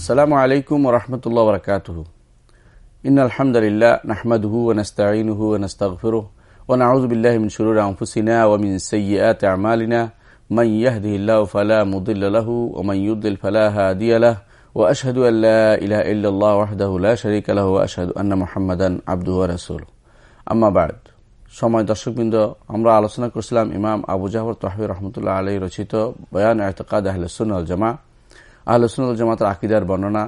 السلام عليكم ورحمة الله وبركاته. إن الحمد لله نحمده ونستعينه ونستغفره ونعوذ بالله من شرور أنفسنا ومن سيئات أعمالنا. من يهده الله فلا مضل له ومن يضلل فلا هادي له. وأشهد أن لا إله إلا الله وحده لا شريك له وأشهد أن محمدا عبده ورسوله. أما بعد সময় দর্শকবৃন্দ আমরা আলোচনা إمام أبو جهور জাহর رحمة الله عليه رشيته بيان اعتقاد أهل السنة والجماعة আহলসুল জামাতের আকিদার বর্ণনা,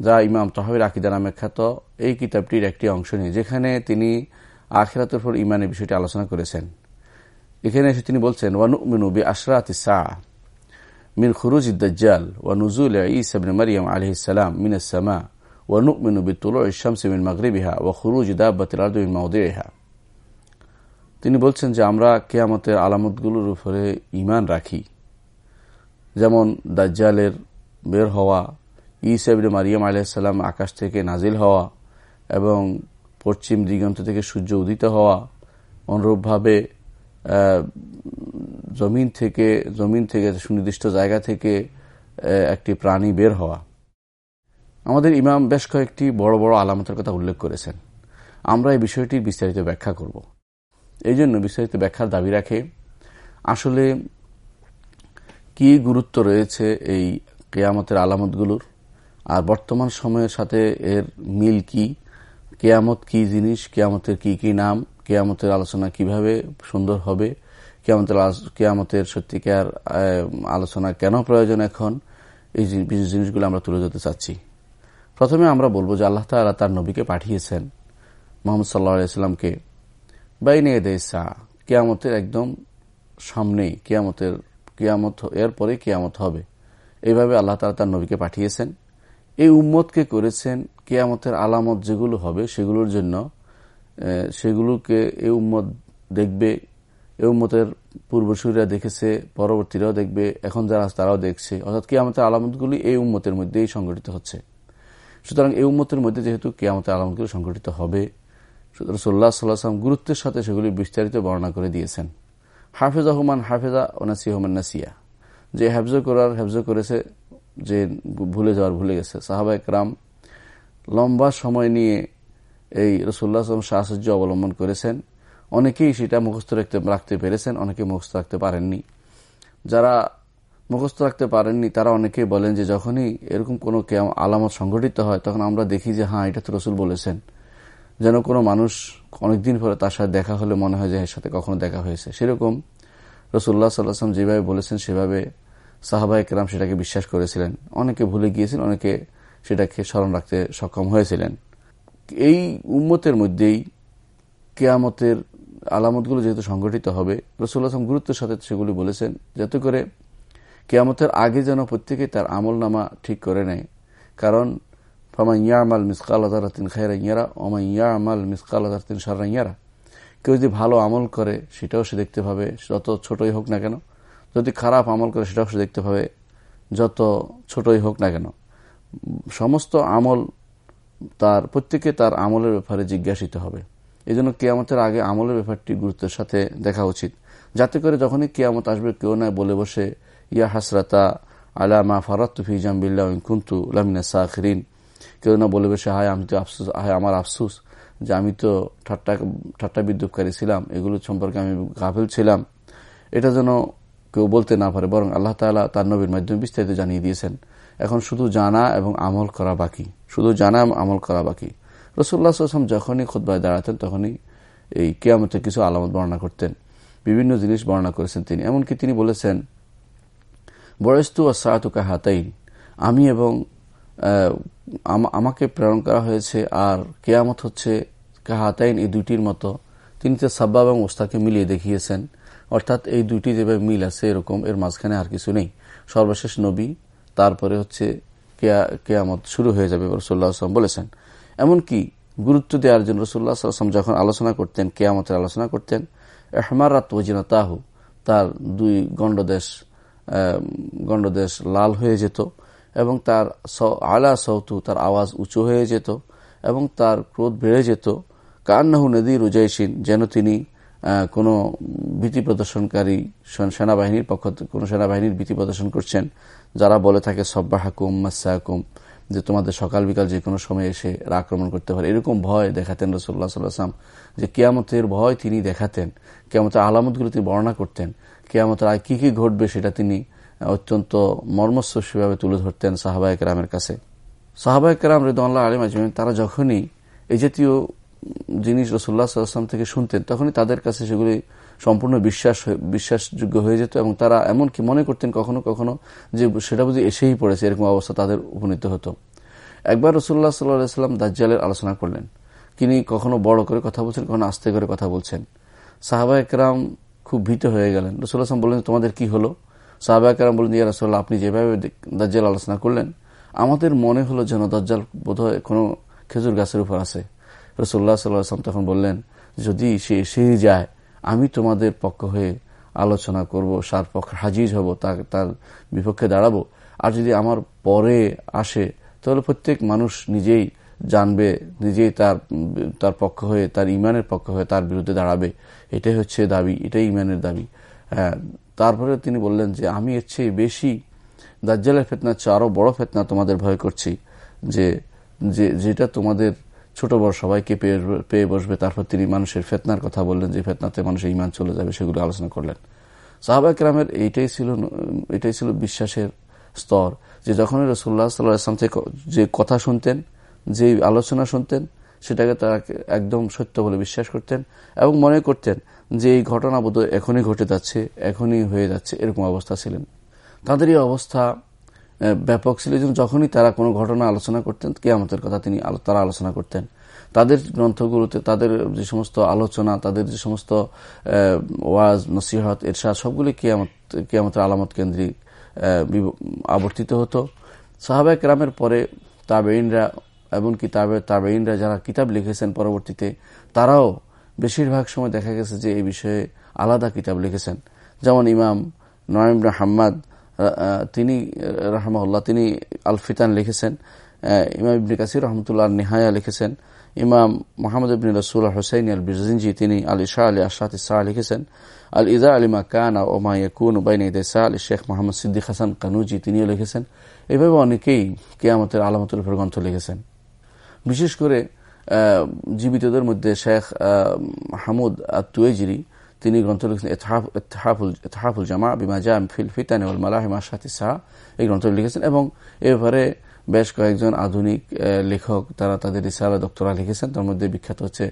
যা ইমাম তহবির আকিদা নামে খ্যাত, এই কিতাবটির একটি অংশ নিয়ে, যেখানে তিনি আখেরাতের উপর ইমানের বিষয়টি আলোচনা করেছেন। এখানে এসে তিনি বলছেন, ওয়ানুমিনু বি আশরাত সা মিন খুরুজ ইদ্দাল ওয়ানুজুল ইসাবিন মারিয়াম আলহিসাম মিন সামা ওয়ানুমিনু বি তুলো ইসামস মিন মাগরিবিহা ও খুরুজ দাবাতিল আর্দ মিন মাউদিহা তিনি বলছেন যে, আমরা কেয়ামতের আলামতগুলোর উপরে ইমান রাখি। যেমন দাজ্জালের বের হওয়া ইসাবিন মারিয়াম আলাইসাল্লাম আকাশ থেকে নাজিল হওয়া এবং পশ্চিম দিগন্ত থেকে সূর্য উদিত হওয়া, অনুরূপভাবে জমিন থেকে জমিন থেকে, সুনির্দিষ্ট জায়গা থেকে একটি প্রাণী বের হওয়া। আমাদের ইমাম বেশ কয়েকটি বড় বড় আলামতের কথা উল্লেখ করেছেন। আমরা এই বিষয়টির বিস্তারিত ব্যাখ্যা করব। এই জন্য বিস্তারিত ব্যাখ্যার দাবি রাখে, আসলে কি গুরুত্ব রয়েছে এই কেয়ামতের আলামতগুলোর। আর বর্তমান সময়ের সাথে এর মিল কি? কেয়ামত কি জিনিস? কেয়ামতের কি কি নাম? কেয়ামতের আলোচনা কীভাবে সুন্দর হবে? কেয়ামতের কেয়ামতের সত্যিকার আলোচনা কেন প্রয়োজন এখন? এই জিনিসগুলো আমরা তুলে ধরতে চাচ্ছি। প্রথমে আমরা বলব যে আল্লাহ তালা তার নবীকে পাঠিয়েছেন মোহাম্মদ সাল্লাহ আলাইস্লামকে বাইনে দেশা কেয়ামতের একদম সামনেই, কেয়ামতের, কেয়ামত এরপরে কেয়ামত হবে। এইভাবে আল্লাহ তালা তার নবীকে পাঠিয়েছেন। এই উম্মতকে করেছেন কেয়ামতের আলামত যেগুলো হবে সেগুলোর জন্য সেগুলোকে এই উম্মত দেখবে, এই উম্মতের পূর্বসূরীরা দেখেছে, পরবর্তীরাও দেখবে, এখন যারা তারাও দেখছে। অর্থাৎ কেয়ামতের আলামতগুলি এই উম্মতের মধ্যেই সংগঠিত হচ্ছে। সুতরাং এই উম্মতের মধ্যে যেহেতু কেয়ামতের আলামতগুলি সংগঠিত হবে রসোল্লা সাল্লাহাম গুরুত্বের সাথে সেগুলি বিস্তারিত বর্ণনা করে দিয়েছেন। হাফেজা হুমান হাফেজা হোমান নাসিয়া। যে হেফজ করার, হেফজ করেছে যে ভুলে যাওয়ার, ভুলে গেছে। সাহাবা একরাম লম্বা সময় নিয়ে এই রসুল্লাহ সাহসর্য অবলম্বন করেছেন। অনেকেই সেটা মুখস্থ রাখতে রাখতে পেরেছেন অনেকে মুখস্থ রাখতে পারেননি। যারা মুখস্থ রাখতে পারেননি, তারা অনেকেই বলেন যে যখনই এরকম কোনো আলামত সংঘটিত হয়, তখন আমরা দেখি যে হ্যাঁ এটা তো রসুল বলেছেন। যেন কোনো মানুষ অনেকদিন পরে তার সাথে দেখা হলে মনে হয় যে এর সাথে কখনো দেখা হয়েছে। সেরকম রসুল্লাহ সাল্লাহাম যেভাবে বলেছেন, সেভাবে সাহাবা একরাম সেটাকে বিশ্বাস করেছিলেন। অনেকে ভুলে গিয়েছেন, অনেকে সেটাকে স্মরণ রাখতে সক্ষম হয়েছিলেন। এই উম্মতের মধ্যেই কেয়ামতের আলামতগুলো যেহেতু সংগঠিত হবে রসুল্লাহ আসলাম গুরুত্বের সাথে সেগুলি বলেছেন, যাতে করে কেয়ামতের আগে যেন প্রত্যেকে তার আমল নামা ঠিক করে নেয়। কারণ ফামা ইয়ামাল মিসকাল আদারাতিন খায়রা ইয়ারা ওমা ইয়ামাল মিসকাল আদারাতিন সারা ইয়ারা। কেউ যদি ভালো আমল করে, সেটাও সে দেখতে পাবে যত ছোটই হোক না কেন যদি খারাপ আমল করে সেটাও সে দেখতে পাবে, যত ছোটই হোক না কেন। সমস্ত আমল তার, প্রত্যেকে তার আমলের ব্যাপারে জিজ্ঞাসিত হবে। এই জন্য কেয়ামতের আগে আমলের ব্যাপারটি গুরুত্বের সাথে দেখা উচিত। যাতে করে যখনই কেয়ামত আসবে, কেউ নয় বলে বসে, ইয়া হাসরাতা আলামা ফারাতুফি জাম্বিল্লা কুন্তু লামিনা সাখরিন। কেউ না বলে বসে, হায়, আমি তো আফসুস, হায়, আমার আফসুস যে আমি তো ঠাট্টা ঠাট্টা বিদ্যুৎকারী ছিলাম, এগুলো সম্পর্কে আমি গাফিল ছিলাম। এটা যেন কেউ বলতে না পারে, বরং আল্লাহ তালা তার নবীর মাধ্যমে বিস্তারিত জানিয়ে দিয়েছেন। এখন শুধু জানা এবং আমল করা বাকি। শুধু জানা এবং আমল করা বাকি। রসুল্লাহ আসলাম যখনই খুদ্ায় দাঁড়াতেন, তখনই এই কেয়ামতের কিছু আলামত বর্ণনা করতেন। বিভিন্ন জিনিস বর্ণনা করেছেন তিনি। এমনকি তিনি বলেছেন, বয়স্তু ও সাহাতুকা হাতাইন। আমি এবং আমাকে প্রেরণ করা হয়েছে আর কেয়ামত হচ্ছে কাহাতাইন এই দুইটির মতো। তিনি তো সাব্বা এবং ওস্তাকে মিলিয়ে দেখিয়েছেন। অর্থাৎ এই দুইটি যেভাবে মিল আছে এরকম, এর মাঝখানে আর কিছু নেই। সর্বশেষ নবী, তারপরে হচ্ছে কেয়ামত শুরু হয়ে যাবে রসুল্লাহ আসলাম বলেছেন। এমনকি গুরুত্ব দেওয়ার জন্য রসুল্লাহ আসলাম যখন আলোচনা করতেন, কেয়ামতের আলোচনা করতেন এহমারাত ওজিনা তাহু তার দুই গণ্ডদেশ গণ্ডদেশ লাল হয়ে যেত এবং তার আলা সৌতু তার আওয়াজ উঁচু হয়ে যেত এবং তার ক্রোধ বেড়ে যেত। কান্নাহু নদী রুজাইসিন যেন তিনি কোনো ভীতি প্রদর্শনকারী সেনাবাহিনীর পক্ষ কোনো সেনাবাহিনীর ভীতি প্রদর্শন করছেন, যারা বলে থাকে সব্বা হাকুম মাসা হাকুম যে তোমাদের সকাল বিকাল যে কোনো সময় এসে আক্রমণ করতে পারে। এরকম ভয় দেখাতেন রসুল্লাহ সাল্লাহাম যে কেয়ামতের ভয় তিনি দেখাতেন, কেয়ামতের আলামতগুলো তিনি বর্ণনা করতেন, কেয়ামতের আর কি কি ঘটবে সেটা তিনি অত্যন্ত মর্মস্পর্শীভাবে তুলে ধরতেন সাহাবায়ক রামের কাছে। সাহাবায়ক রাম রেদুল্লাহ আলিম আজমিন তারা যখনই এই জাতীয় জিনিস রসুল্লাহ সাল্লাম থেকে শুনতেন, তখনই তাদের কাছে সেগুলি সম্পূর্ণ বিশ্বাস বিশ্বাসযোগ্য হয়ে যেত এবং তারা এমনকি মনে করতেন কখনো কখনো যে সেটা বুঝি এসেই পড়েছে, এরকম অবস্থা তাদের উপনীত হতো। একবার রসুল্লাহ সাল্লাম দাজ্জালের আলোচনা করলেন। তিনি কখনো বড় করে কথা বলছেন, কখনো আস্তে করে কথা বলছেন। সাহাবা একরাম খুব ভীত হয়ে গেলেন। রসুল্লাহ আসলাম বললেন, তোমাদের কি হলো? সাহাবা একরাম বললেন, ইয়া রসুল্লাহ আপনি যেভাবে দাজ্জাল আলোচনা করলেন, আমাদের মনে হলো যেন দজ্জাল বোধহয় কোনো খেজুর গাছের উপর আছে। রসুল্লাহ সাল্লাম তখন বললেন, যদি সে এসেই যায়, আমি তোমাদের পক্ষ হয়ে আলোচনা করব, সার পক্ষে হাজির হব, তার বিপক্ষে দাঁড়াবো। আর যদি আমার পরে আসে, তাহলে প্রত্যেক মানুষ নিজেই জানবে, নিজেই তার তার পক্ষ হয়ে, তার ইমানের পক্ষ হয়ে তার বিরুদ্ধে দাঁড়াবে। এটাই হচ্ছে দাবি, এটাই ইমানের দাবি। হ্যাঁ তারপরে তিনি বললেন যে, আমি এর চেয়ে বেশি দাজ্জালের ফেতনার চেয়ে আরও বড় ফেতনা তোমাদের ভয় করছি যে, যেটা তোমাদের ছোট বড় সবাইকে পেয়ে বসবে তারপর তিনি মানুষের ফেতনার কথা বললেন যে, ফেতনাতে মানুষের ইমান চলে যাবে সেগুলো আলোচনা করলেন। সাহাবাক রামের এইটাই ছিল এটাই ছিল বিশ্বাসের স্তর যে যখন রসুল্লাহ সাল্লাম থেকে যে কথা শুনতেন, যে আলোচনা শুনতেন, সেটাকে তারা একদম সত্য বলে বিশ্বাস করতেন এবং মনে করতেন যে, এই ঘটনা বোধ এখনই ঘটে যাচ্ছে, এখনই হয়ে যাচ্ছে, এরকম অবস্থা ছিলেন। তাদের এই অবস্থা ব্যাপক ছিল। যখনই তারা কোনো ঘটনা আলোচনা করতেন, কেয়ামতের কথা তিনি তারা আলোচনা করতেন। তাদের গ্রন্থগুলোতে তাদের যে সমস্ত আলোচনা, তাদের যে সমস্ত ওয়াজ, নসিহত, এরশাদ, সবগুলি কেয়ামত, কেয়ামতের আলামত কেন্দ্রিক আবর্তিত হতো। সাহাবায় রামের পরে তাবেইনরা এমনকি তাবে তাবেইনরা যারা কিতাব লিখেছেন পরবর্তীতে, তারাও বেশিরভাগ সময় দেখা গেছে যে এই বিষয়ে আলাদা কিতাব লিখেছেন। যেমন ইমাম নয়ম হাম্মাদ তিনি রাহমাউল্লাহ তিনি আল ফিতান লিখেছেন ইমাম ইবনে কাসির রহমতুল্লাহ নেহায়া লিখেছেন। ইমাম মোহাম্মদ ইবিন রসুল হুসাইন আল বিজিনজি তিনি আল ইশা আলী আশাত ইসা লিখেছেন। আল ইজা আলিমা কানা ওমা ইয়াকুন উবাইন ইদেসা আলী শেখ মোহাম্মদ সিদ্দিক হাসান কানুজি, তিনিও লিখেছেন। এভাবে অনেকেই কেয়ামতের আলামতুল গ্রন্থ লিখেছেন। বিশেষ করে জীবিতদের মধ্যে শেখ হামুদ আতুয়েজিরি তিনি গ্রন্থ লিখেছেন এতহাফুল জামা, বিমা জাম ফিল ফিতান মালাহিমা সাথী সাহা, এই গ্রন্থ লিখেছেন এবং এ ব্যাপারে বেশ কয়েকজন আধুনিক লেখক তারা তাদের ইসালা দক্তরা লিখেছেন। তার মধ্যে বিখ্যাত হচ্ছে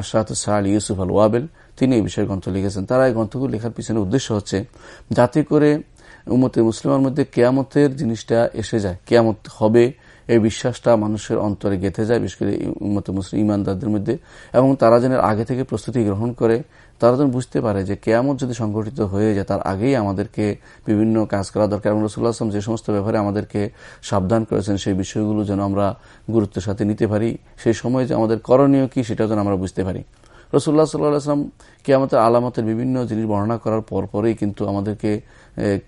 আশরাত সাল ইউসুফ আল ওয়াবেল, তিনি এই বিষয়ে গ্রন্থ লিখেছেন। তারা এই গ্রন্থগুলো লেখার পিছনে উদ্দেশ্য হচ্ছে যাতে করে উমতে মুসলিমের মধ্যে কেয়ামতের জিনিসটা এসে যায়, কেয়ামত হবে এই বিশ্বাসটা মানুষের অন্তরে গেঁথে যায়, বিশেষ করে উন্মত মুসলিম ইমানদারদের মধ্যে। এবং তারা যেন আগে থেকে প্রস্তুতি গ্রহণ করে, তারা যেন বুঝতে পারে যে কেয়ামত যদি সংগঠিত হয়ে যায়, তার আগেই আমাদেরকে বিভিন্ন কাজ করা দরকার। এবং রসুল্লাহ আসলাম যে সমস্ত ব্যাপারে আমাদেরকে সাবধান করেছেন, সেই বিষয়গুলো যেন আমরা গুরুত্বের সাথে নিতে পারি। সেই সময় যে আমাদের করণীয় কি সেটা যেন আমরা বুঝতে পারি। রসুল্লাহ সাল্লাহ আসলাম কেয়ামতের আলামতের বিভিন্ন জিনিস বর্ণনা করার পরপরেই কিন্তু আমাদেরকে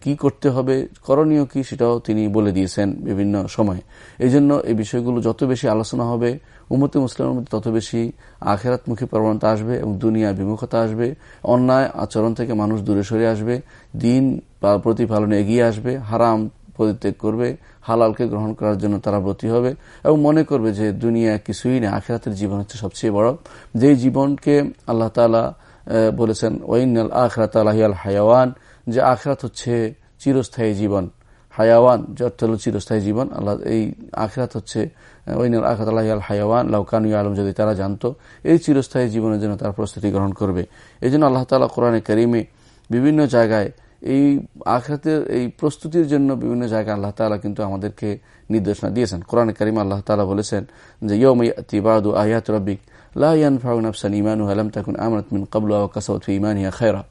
কি করতে হবে, করণীয় কি সেটাও তিনি বলে দিয়েছেন বিভিন্ন সময়। এই জন্য এই বিষয়গুলো যত বেশি আলোচনা হবে উমতে মুসলিমের মধ্যে তত বেশি আখেরাতমুখী প্রবণতা আসবে এবং দুনিয়া বিমুখতা আসবে, অন্যায় আচরণ থেকে মানুষ দূরে সরে আসবে, দিন প্রতিপালনে এগিয়ে আসবে, হারাম পরিত্যাগ করবে, হালালকে গ্রহণ করার জন্য তারা ব্রতী হবে এবং মনে করবে যে দুনিয়া কিছুই নেই, আখেরাতের জীবন হচ্ছে সবচেয়ে বড়। যে জীবনকে আল্লাহ তালা বলেছেন ওয়াইনাল আখরাত আলাহিয়াল হায়াওয়ান যে আখরাত হচ্ছে চিরস্থায়ী জীবন। হায়াওয়ান অর্থ হল চিরস্থায়ী জীবন। আল্লাহ, এই আখরাত হচ্ছে ওইনাল আখরাত আল্লাহ হায়াওয়ান লাউকানু আলম যদি তারা জানতো, এই চিরস্থায়ী জীবনের জন্য তারা প্রস্তুতি গ্রহণ করবে। এই জন্য আল্লাহ তালা কোরআনে করিমে বিভিন্ন জায়গায় এই আখরাতের এই প্রস্তুতির জন্য বিভিন্ন জায়গায় আল্লাহ তালা কিন্তু আমাদেরকে নির্দেশনা দিয়েছেন। কোরআন করিম আল্লাহ তালা বলেছেন যে ইয়মাদু আহিয়াত রব্বিক আফসান ইমানু আমরাত মিন খেরা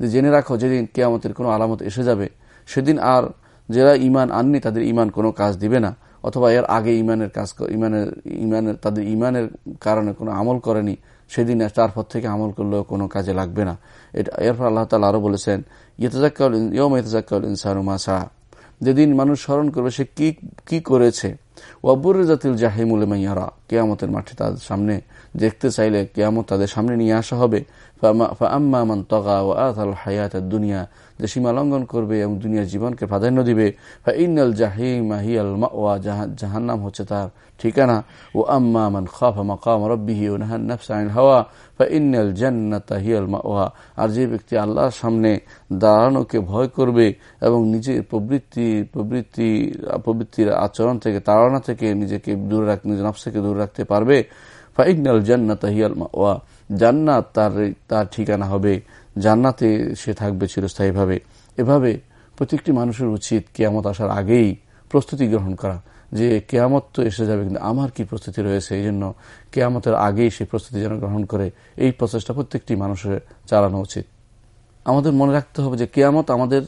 যে, জেনে রাখো, যেদিন কেয়ামতের কোনো আলামত এসে যাবে, সেদিন আর যারা ইমান আননি তাদের ইমান কোনো কাজ দিবে না। অথবা এর আগে ইমানের কাজ ইমানের ইমানের, তাদের ইমানের কারণে কোনো আমল করেনি, সেদিন তারপর থেকে আমল করলেও কোনো কাজে লাগবে না। এটা, এরপর আল্লাহ তালা আরও বলেছেন ইয়তাজাক্কাউল ইয়ম ইয়তাজাক্কাউল ইনসানুমা শাহ যেদিন মানুষ স্মরণ করবে সে কি কি করেছে। ওয়াবুর জাতিল জাহিমুল মাইয়ারা কেয়ামতের মাঠে তাদের সামনে দেখতে চাইলে কেয়ামত তাদের সামনে নিয়ে আসা হবে। আম্মা মান তগা ও আল হায়াত দুনিয়া যে সীমা লঙ্ঘন করবে এবং দুনিয়ার জীবনকে প্রাধান্য দিবে। ইন্নাল জাহিম হিয়াল ওয়া জাহান্নাম হচ্ছে তার ঠিকানা। ও আম্মা মান খাফা মাকাম রব্বিহি ও নাহান হাওয়া। ইন্নাল জান্নাতা হিয়াল ওয়া আর যে ব্যক্তি আল্লাহর সামনে দাঁড়ানোকে ভয় করবে এবং নিজের প্রবৃত্তি প্রবৃত্তি, প্রবৃত্তির আচরণ থেকে, তাড়না থেকে নিজেকে দূরে রাখ নিজের নফসকে দূরে রাখতে পারবে। ফাইনাল জান্নাত হিয়াল ওয়া জান্নাত তার তার ঠিকানা হবে। জান্নাতে সে থাকবে চিরস্থায়ীভাবে এভাবে প্রত্যেকটি মানুষের উচিত কেয়ামত আসার আগেই প্রস্তুতি গ্রহণ করা যে কেয়ামত তো এসে যাবে, কিন্তু আমার কি প্রস্তুতি রয়েছে? এই জন্য কেয়ামতের আগেই সেই প্রস্তুতি যেন গ্রহণ করে, এই প্রচেষ্টা প্রত্যেকটি মানুষের চালানো উচিত। আমাদের মনে রাখতে হবে যে কেয়ামত আমাদের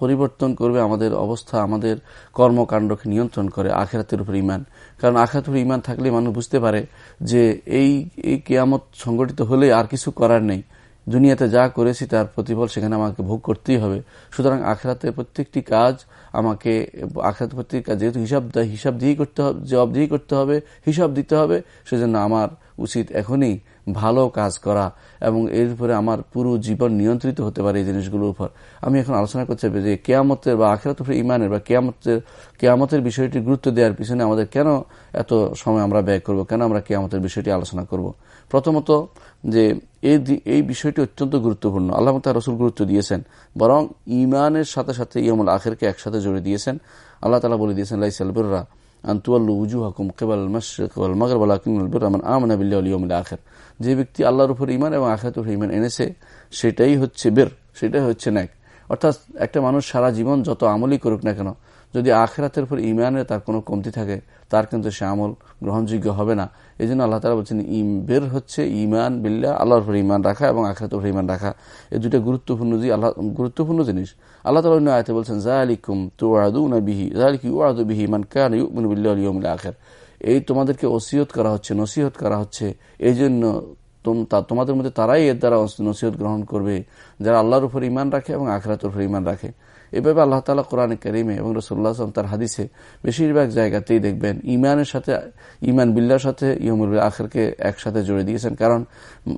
পরিবর্তন করবে, আমাদের অবস্থা, আমাদের কর্মকাণ্ডকে নিয়ন্ত্রণ করে আখেরাতের উপর ইমান কারণ আখেরাতের ইমান থাকলে মানুষ বুঝতে পারে যে এই এই কেয়ামত সংগঠিত হলে আর কিছু করার নেই। দুনিয়াতে যা করেছি তার প্রতিফল সেখানে আমাকে ভোগ করতেই হবে। সুতরাং আখেরাতে প্রত্যেকটি কাজ আমাকে, আখেরাতে প্রত্যেকটি কাজ যেহেতু হিসাব হিসাব দিয়েই করতে হবে জবাব দিয়েই করতে হবে, হিসাব দিতে হবে, সেজন্য আমার উচিত এখনই ভালো কাজ করা এবং এর উপরে আমার পুরো জীবন নিয়ন্ত্রিত হতে পারে এই জিনিসগুলোর উপর। আমি এখন আলোচনা করতে হবে যে কেয়ামতের বা আখেরাত উপরে ইমানের বা কেয়ামতের কেয়ামতের বিষয়টি গুরুত্ব দেওয়ার পিছনে আমাদের কেন এত সময় আমরা ব্যয় করব? কেন আমরা কেয়ামতের বিষয়টি আলোচনা করব? প্রথমত যে এই বিষয়টি অত্যন্ত গুরুত্বপূর্ণ। আল্লাহ তার রসুল গুরুত্ব দিয়েছেন, বরং ইমানের সাথে সাথে ইয়মুল আখেরকে একসাথে জড়িয়ে দিয়েছেন। আল্লাহ তালা বলে দিয়েছেন লাইসালবুররা আন্তুয়াল্লু উজু কেবল আখের। যে ব্যক্তি আল্লাহর উপর ইমান এবং আখাত উপর ইমান এনেছে, সেটাই হচ্ছে বের, সেটাই হচ্ছে ন্যাক। অর্থাৎ একটা মানুষ সারা জীবন যত আমলই করুক না কেন, যদি আখেরাতের উপর ইমানের তার কোনো কমতি থাকে, তার কিন্তু সে আমল গ্রহণযোগ্য হবে না। এই জন্য আল্লাহ তালা বলছেন, ইম, বের হচ্ছে ইমান বিল্লা আল্লাহর উপর ইমান রাখা এবং আখেরাতের উপর ইমান রাখা। এই দুটো গুরুত্বপূর্ণ আল্লাহ, গুরুত্বপূর্ণ জিনিস। আল্লাহ তালা অন্য আয়তে বলছেন জাহালিকুম তু আদু না বিহি জাহালিক ইউ আদু বিহি মান কান ইউমিন বিল্লাহ আখের। এই তোমাদেরকে ওসিয়ত করা হচ্ছে, নসিহত করা হচ্ছে। এই জন্য তোমাদের মধ্যে তারাই এর দ্বারা নসিহত গ্রহণ করবে, যারা আল্লাহর উপর ইমান রাখে এবং আখরাতের উপর ইমান রাখে। এভাবে আল্লাহ তালা কোরআন করিমে এবং রসুল্লাহ আসলাম তার হাদিসে বেশিরভাগ জায়গাতেই দেখবেন ইমানের সাথে ইমান বিল্লার সাথে ইয়মুল আখেরকে একসাথে জুড়ে দিয়েছেন। কারণ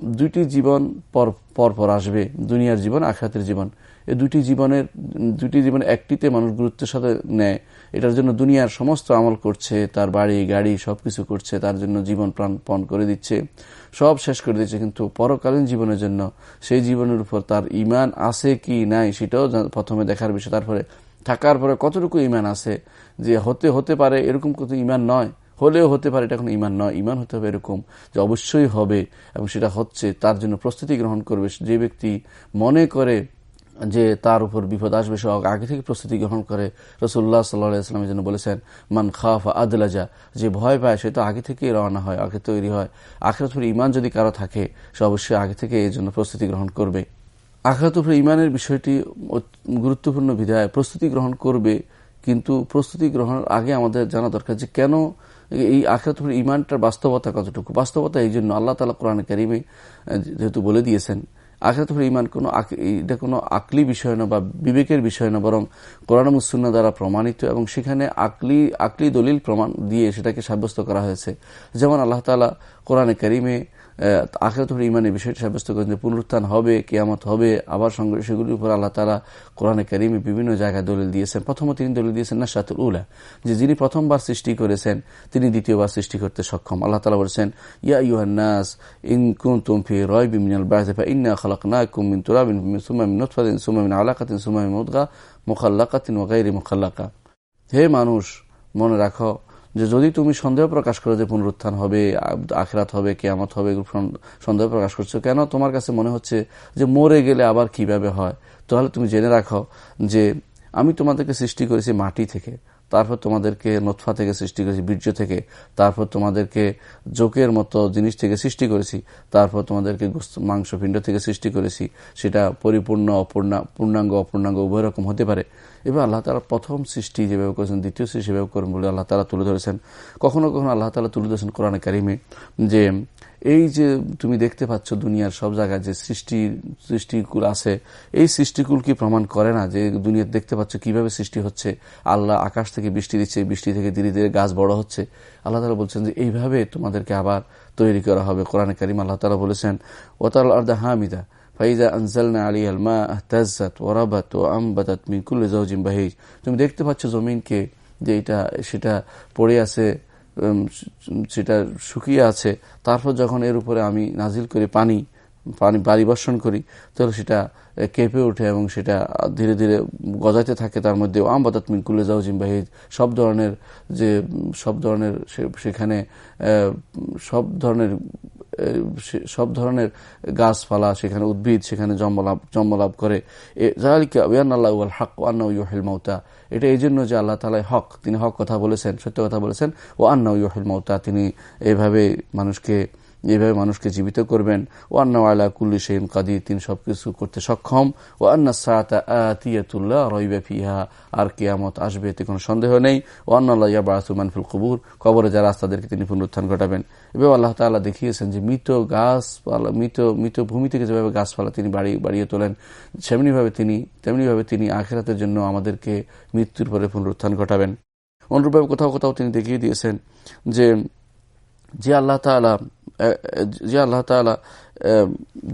দুইটি জীবন পর পর আসবে, দুনিয়ার জীবন, আখরাতের জীবন। এই দুটি জীবনের দুটি জীবন একটিতে মানুষ গুরুত্বের সাথে নেয়। এটার জন্য দুনিয়ার সমস্ত আমল করছে, তার বাড়ি, গাড়ি সবকিছু করছে, তার জন্য জীবন প্রাণপণ করে দিচ্ছে। সব শেষ করে দিয়েছে, কিন্তু পরকালীন জীবনের জন্য সেই জীবনের উপর তার ইমান আছে কি নাই সেটাও প্রথমে দেখার বিষয়। তারপরে থাকার পরে কতটুকু ইমান আছে যে হতে হতে পারে এরকম কত ইমান নয়, হলেও হতে পারে এটা কোনো ইমান নয় ইমান হতে হবে এরকম যে অবশ্যই হবে এবং সেটা হচ্ছে তার জন্য প্রস্তুতি গ্রহণ করবে। যে ব্যক্তি মনে করে যে তার উপর বিপদ আসবে সে আগে থেকে প্রস্তুতি গ্রহণ করে। রসুল্লাহ সাল্লাহামের জন্য বলেছেন, মান খাফ আদলাজা যে ভয় পায় সে তো আগে থেকেই রওনা হয়, আগে তৈরি হয়। আখেরাত উপরে ইমান যদি কারও থাকে, সে অবশ্যই আগে থেকে এই জন্য প্রস্তুতি গ্রহণ করবে। আখেরাত উপরে ইমানের বিষয়টি গুরুত্বপূর্ণ বিধায় প্রস্তুতি গ্রহণ করবে, কিন্তু প্রস্তুতি গ্রহণের আগে আমাদের জানা দরকার যে কেন এই আখেরাত উপরে ইমানটার বাস্তবতা কতটুকু। বাস্তবতা এই জন্য আল্লাহ তালা কোরআন কারিমে যেহেতু বলে দিয়েছেন আখেরাত ইমান কোনো এটা কোনো আকলি বিষয় না বা বিবেকের বিষয় না বরং কোরআন মুসুন্না দ্বারা প্রমাণিত এবং সেখানে আকলি আকলি দলিল প্রমাণ দিয়ে সেটাকে সাব্যস্ত করা হয়েছে। যেমন আল্লাহ তালা কোরআনে করিমে আখেরাত ইমানের বিষয়টি সাব্যস্ত করেন যে পুনরুত্থান হবে, কেয়ামত হবে, আবার সঙ্গে সেগুলির উপর আল্লাহ তালা কোরআনে করিমে বিভিন্ন জায়গায় দলিল দিয়েছেন। প্রথম তিনি দলিল দিয়েছেন না শাতুল উলা, যে যিনি প্রথমবার সৃষ্টি করেছেন, তিনি দ্বিতীয়বার সৃষ্টি করতে সক্ষম। আল্লাহ তালা বলছেন, ইয়া ইউহান্নাস ইন কুন তুমফি রয় বিমিনাল বাজেফা ইন্না খালাক না কুমিন তুরাবিন সুমামিন নুৎফাদিন সুমামিন আলাকাতিন সুমামিন মুদগা মুখাল্লাকাতিন ওগাইরি মুখাল্লাকা। হে মানুষ, মনে রাখো যে যদি তুমি সন্দেহ প্রকাশ করো যে পুনরুত্থান হবে আখরাত হবে, কেয়ামত হবে সন্দেহ প্রকাশ করছ কেন? তোমার কাছে মনে হচ্ছে যে মরে গেলে আবার কীভাবে হয়? তাহলে তুমি জেনে রাখো যে আমি তোমাদেরকে সৃষ্টি করেছি মাটি থেকে। তারপর তোমাদেরকে নোৎফা থেকে সৃষ্টি করেছি, বীর্য থেকে। তারপর তোমাদেরকে জোকের মতো জিনিস থেকে সৃষ্টি করেছি। তারপর তোমাদেরকে মাংস পিণ্ড থেকে সৃষ্টি করেছি। সেটা পরিপূর্ণ, অপূর্ণা, পূর্ণাঙ্গ, অপূর্ণাঙ্গ উভয় রকম হতে পারে। এবার আল্লাহ তালা প্রথম সৃষ্টি যেভাবে করেছেন, দ্বিতীয় সৃষ্টি যেভাবে করেন বলে আল্লাহ তালা তুলে ধরেছেন। কখনো কখনো আল্লাহ তালা তুলে ধরেছেন কোরআনে কারিমে যে এই যে তুমি দেখতে পাচ্ছ দুনিয়ার সব জায়গায় যে সৃষ্টি, সৃষ্টিকুল আছে, এই সৃষ্টিকুল কি প্রমাণ করে না যে দুনিয়া দেখতে পাচ্ছ কীভাবে সৃষ্টি হচ্ছে? আল্লাহ আকাশ থেকে বৃষ্টি দিচ্ছে, বৃষ্টি থেকে ধীরে ধীরে গাছ বড় হচ্ছে। আল্লাহ তালা বলছেন যে এইভাবে তোমাদেরকে আবার তৈরি করা হবে। কোরআনে করিম আল্লাহ তালা বলেছেন ওতাল আর্দা হামিদা, ফাইজা আনজালনা আলী আলমা তাজ্জাত ওরাবাত ও আমবাতাত মিকুল জাউজিম বাহিজ। তুমি দেখতে পাচ্ছ জমিনকে যে এটা, সেটা পড়ে আছে সেটা শুকিয়ে আছে, তারপর যখন এর উপরে আমি নাজিল করি পানি পানি বাড়ি বর্ষণ করি, তাহলে সেটা কেঁপে ওঠে এবং সেটা ধীরে ধীরে গজাতে থাকে, তার মধ্যে আমবাদাত কুলে যাও জিম্বাহিদ সব ধরনের যে, সব ধরনের সেখানে সব ধরনের সব ধরনের গাছপালা, সেখানে উদ্ভিদ, সেখানে জন্মলাভ জন্মলাভ করে। হক আন্না ইউহিল মৌতা এটা এই জন্য যে আল্লাহ তালাই হক, তিনি হক কথা বলেছেন, সত্য কথা বলেছেন ও আন্না ইউহিল মৌতা তিনি এভাবে মানুষকে এইভাবে মানুষকে জীবিত করবেন। ও আন্না আল্লাহ কুল্লি সেইন কাদি তিনি সবকিছু করতে সক্ষম। ও আন্না সাতা আতিয়াতুল্লাহ রইবে ফিহা, আর কেয়ামত আসবে এতে কোনো সন্দেহ নেই। ও আন্না ইয়াবাসুমান ফুল কবুর, কবরে যারা তাদেরকে তিনি পুনরুত্থান ঘটাবেন। এবং আল্লাহ তাল্লাহ দেখিয়েছেন যে মৃত গাছপালা মৃত মৃত ভূমি থেকে যেভাবে গাছপালা তিনি বাড়ি, বাড়িয়ে তোলেন, সেমনিভাবে তিনি, তেমনিভাবে তিনি আখেরাতের জন্য আমাদেরকে মৃত্যুর পরে পুনরুত্থান ঘটাবেন। অনুরূপভাবে কোথাও কোথাও তিনি দেখিয়ে দিয়েছেন যে যে আল্লাহ তালা যে আল্লাহ তালা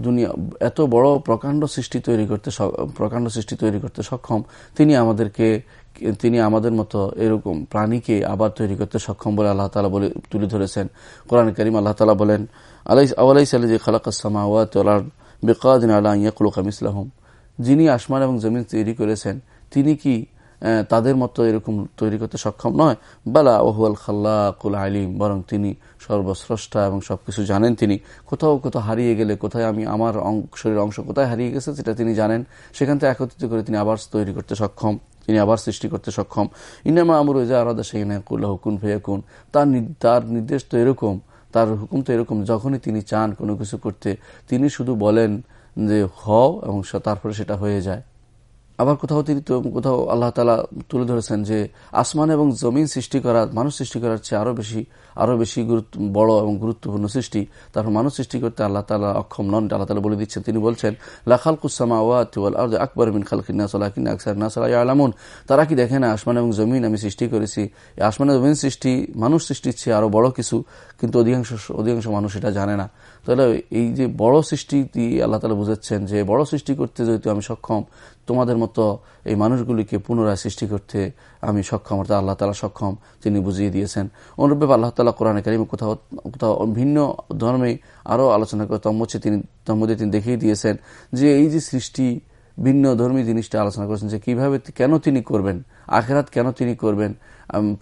দুনিয়া, এত বড় প্রকাণ্ড সৃষ্টি তৈরি করতে প্রকাণ্ড সৃষ্টি তৈরি করতে সক্ষম, তিনি আমাদেরকে, তিনি আমাদের মতো এরকম প্রাণীকে আবার তৈরি করতে সক্ষম বলে আল্লাহ তালা বলে, তুলে ধরেছেন। কোরআন করিম আল্লাহ তালা বলেন আলাই আওয়ালাই সাল খালাকাসমা বেকাদিন আল্লাহ ইয়াকুলকাম ইসলাহম যিনি আসমান এবং জমিন তৈরি করেছেন, তিনি কি তাদের মতো এরকম তৈরি করতে সক্ষম নয়। বালা, ওহুয়াল খাল্লাকুল আলিম, বরং তিনি সর্বস্রষ্টা এবং সবকিছু জানেন তিনি। কোথাও কোথাও হারিয়ে গেলে কোথায় আমি আমার শরীরের অংশ কোথায় হারিয়ে গেছে সেটা তিনি জানেন। সেখান থেকে একত্রিত করে তিনি আবার তৈরি করতে সক্ষম। তিনি আবার সৃষ্টি করতে সক্ষম। ইনামা আমর ওজা আলাদা সেখানে কুল্লাহ হুকুন ফেয়াকুন। তার তার নির্দেশ তো এরকম, তার হুকুম তো এরকম। যখনই তিনি চান কোনো কিছু করতে, তিনি শুধু বলেন যে হও এবং তারপরে সেটা হয়ে যায়। আবার কোথাও তিনি কোথাও আল্লাহ তালা তুলে ধরেছেন যে আসমান এবং জমিন সৃষ্টি করা, মানুষ সৃষ্টি করার চেয়ে আরও বেশি আরও বেশি গুরুত্ব, বড় এবং গুরুত্বপূর্ণ সৃষ্টি। তারপর মানুষ সৃষ্টি করতে আল্লাহ তালা অক্ষম নন, আল্লাহ তালা বলে দিচ্ছেন, তিনি বলছেন লাখাল কুসামা ওয়াল আকবর মিন খালকিনা সালাকিন আকসার নাসালা আলামুন তারা কি দেখে না আসমান এবং জমিন আমি সৃষ্টি করেছি? আসমান জমিন সৃষ্টি, মানুষ সৃষ্টির চেয়ে আরও বড় কিছু, কিন্তু অধিকাংশ অধিকাংশ মানুষ এটা জানে না। তাহলে এই যে বড় সৃষ্টি আল্লাহ তালা বুঝাচ্ছেন যে বড় সৃষ্টি করতে যেহেতু আমি সক্ষম, তোমাদের মতো এই মানুষগুলিকে পুনরায় সৃষ্টি করতে আমি সক্ষম, অর্থাৎ আল্লাহ তালা সক্ষম, তিনি বুঝিয়ে দিয়েছেন। অনুরূপে আল্লাহ তালা কোরআনে কারিম কোথাও কোথাও ভিন্ন ধর্মে আরও আলোচনা করে তম্মচ্ছে তিনি তম্মদে তিনি দেখিয়ে দিয়েছেন যে এই যে সৃষ্টি, ভিন্ন ধর্মী জিনিসটা আলোচনা করেছেন যে কীভাবে কেন তিনি করবেন, আখেরাত কেন তিনি করবেন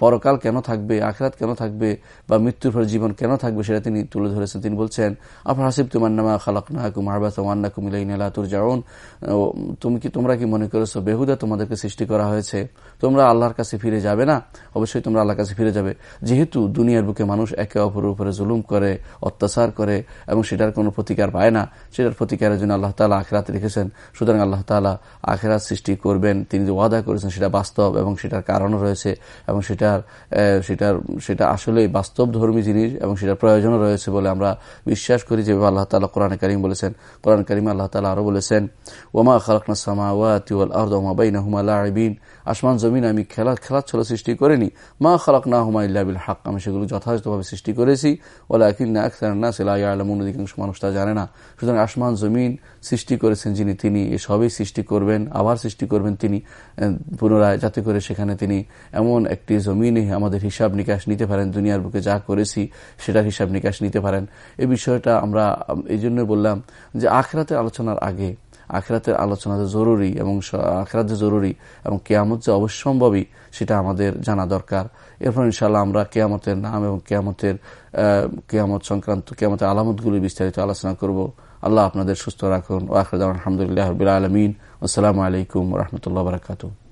পরকাল কেন থাকবে, আখরাত কেন থাকবে, বা মৃত্যুর পর জীবন কেন থাকবে সেটা তিনি তুলে ধরেছেন। তিনি বলছেন আপনার হাসিব তুমান্নামা খালাক নাকুম আরবাসান্না কুমিলাইনালা তুর যাওন তুমি কি, তোমরা কি মনে করেছ, বেহুদা তোমাদেরকে সৃষ্টি করা হয়েছে? তোমরা আল্লাহর কাছে ফিরে যাবে না? অবশ্যই তোমরা আল্লাহর কাছে ফিরে যাবে। যেহেতু দুনিয়ার বুকে মানুষ একে অপরের উপরে জুলুম করে, অত্যাচার করে, এবং সেটার কোনো প্রতিকার পায় না, সেটার প্রতিকারের জন্য আল্লাহ তালা আখরাত রেখেছেন। সুতরাং আল্লাহ তালা আখেরাত সৃষ্টি করবেন, তিনি যে ওয়াদা করেছেন সেটা বাস্তব এবং সেটার কারণও রয়েছে এবং সেটার সেটার, সেটা আসলে বাস্তব ধর্মী জিনিস এবং সেটার প্রয়োজনও রয়েছে বলে আমরা বিশ্বাস করি। যে আল্লাহ তালা কোরআন করিম বলেছেন, কোরআন করিম আল্লাহ তালা আরও বলেছেন ওমা খালকনা ওয়াতিউল বাইন আসমান, জমিন আমি খেলা খেলাচ্ছল সৃষ্টি করিনি। মা খালাক না হুমা ইল্লাবিল হাক। আমি সেগুলো যথাযথভাবে সৃষ্টি করেছি। ওলা কিন না না সেলা আলমুন অধিকাংশ মানুষ তা জানে না। সুতরাং আসমান, জমিন সৃষ্টি করেছেন যিনি, তিনি এসবই সৃষ্টি করবেন, আবার সৃষ্টি করবেন তিনি পুনরায়, যাতে করে সেখানে তিনি এমন একটি জমিনে আমাদের হিসাব নিকাশ নিতে পারেন, দুনিয়ার বুকে যা করেছি সেটার হিসাব নিকাশ নিতে পারেন। এই বিষয়টা আমরা, এই জন্য বললাম যে আখরাতের আলোচনার আগে আখরাতের আলোচনা যে জরুরি এবং আখরাত যে জরুরি এবং কেয়ামত যে অবশ্যম্ভাবী, সেটা আমাদের জানা দরকার। এরপর ইনশাল্লাহ আমরা কেয়ামতের নাম এবং কেয়ামতের কেয়ামত সংক্রান্ত, কেয়ামতের আলামতগুলি বিস্তারিত আলোচনা করব। আল্লাহ আপনাদের সুস্থ রাখুন। ও আখরাদ আলহামদুলিল্লাহ আলমিন। আসসালামু আলাইকুম রহমতুল্লাহ বারকাতু